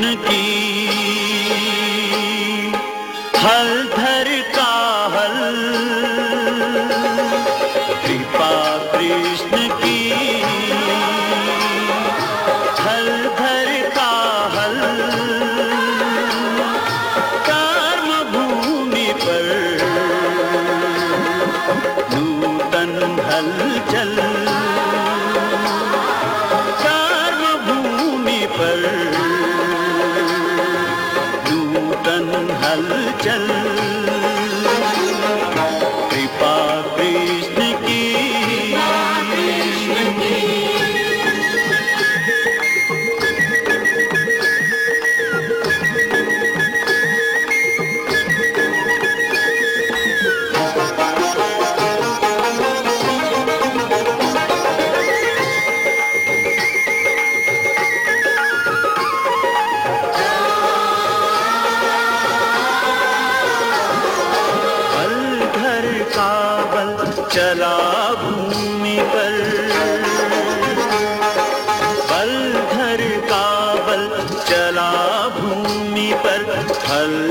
की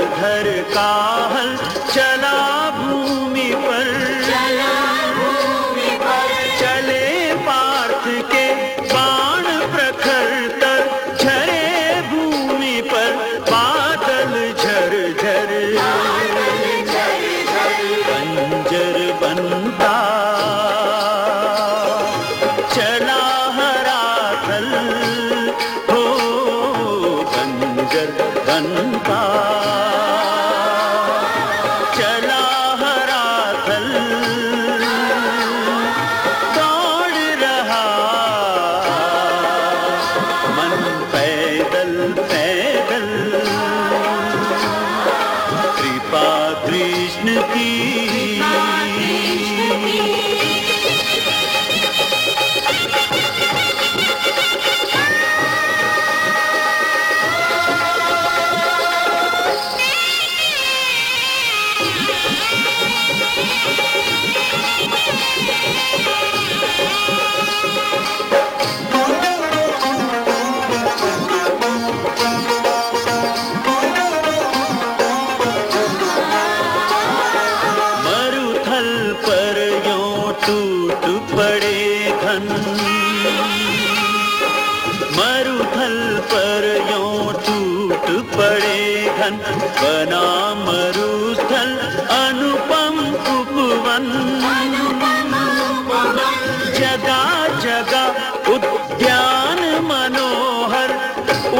घर का हल Yeah. मरुस्थल अनुपम उपवन् जगा जगा उद्यान मनोहर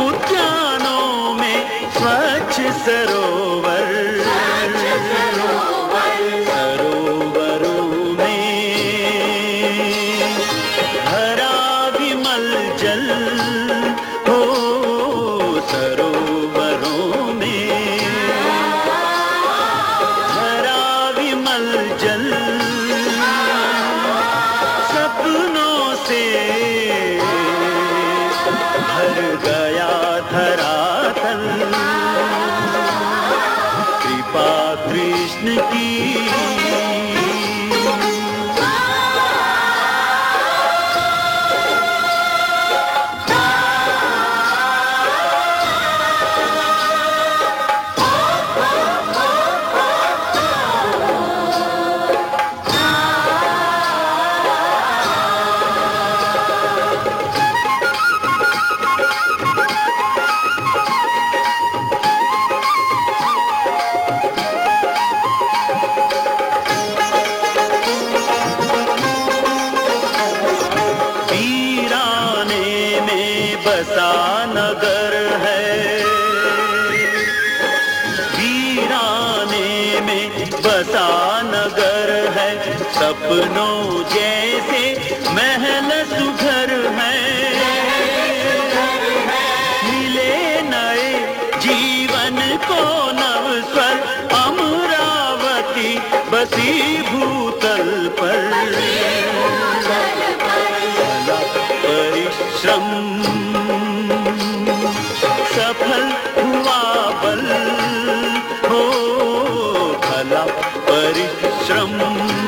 उद्यानों में स्वच्छ सरो बनो जैसे महल सुघर है। मिले नए जीवन को नवस्वर अमरावती बसी भूतल पर। परिश्रम सफल हुआ बल हो, भला परिश्रम।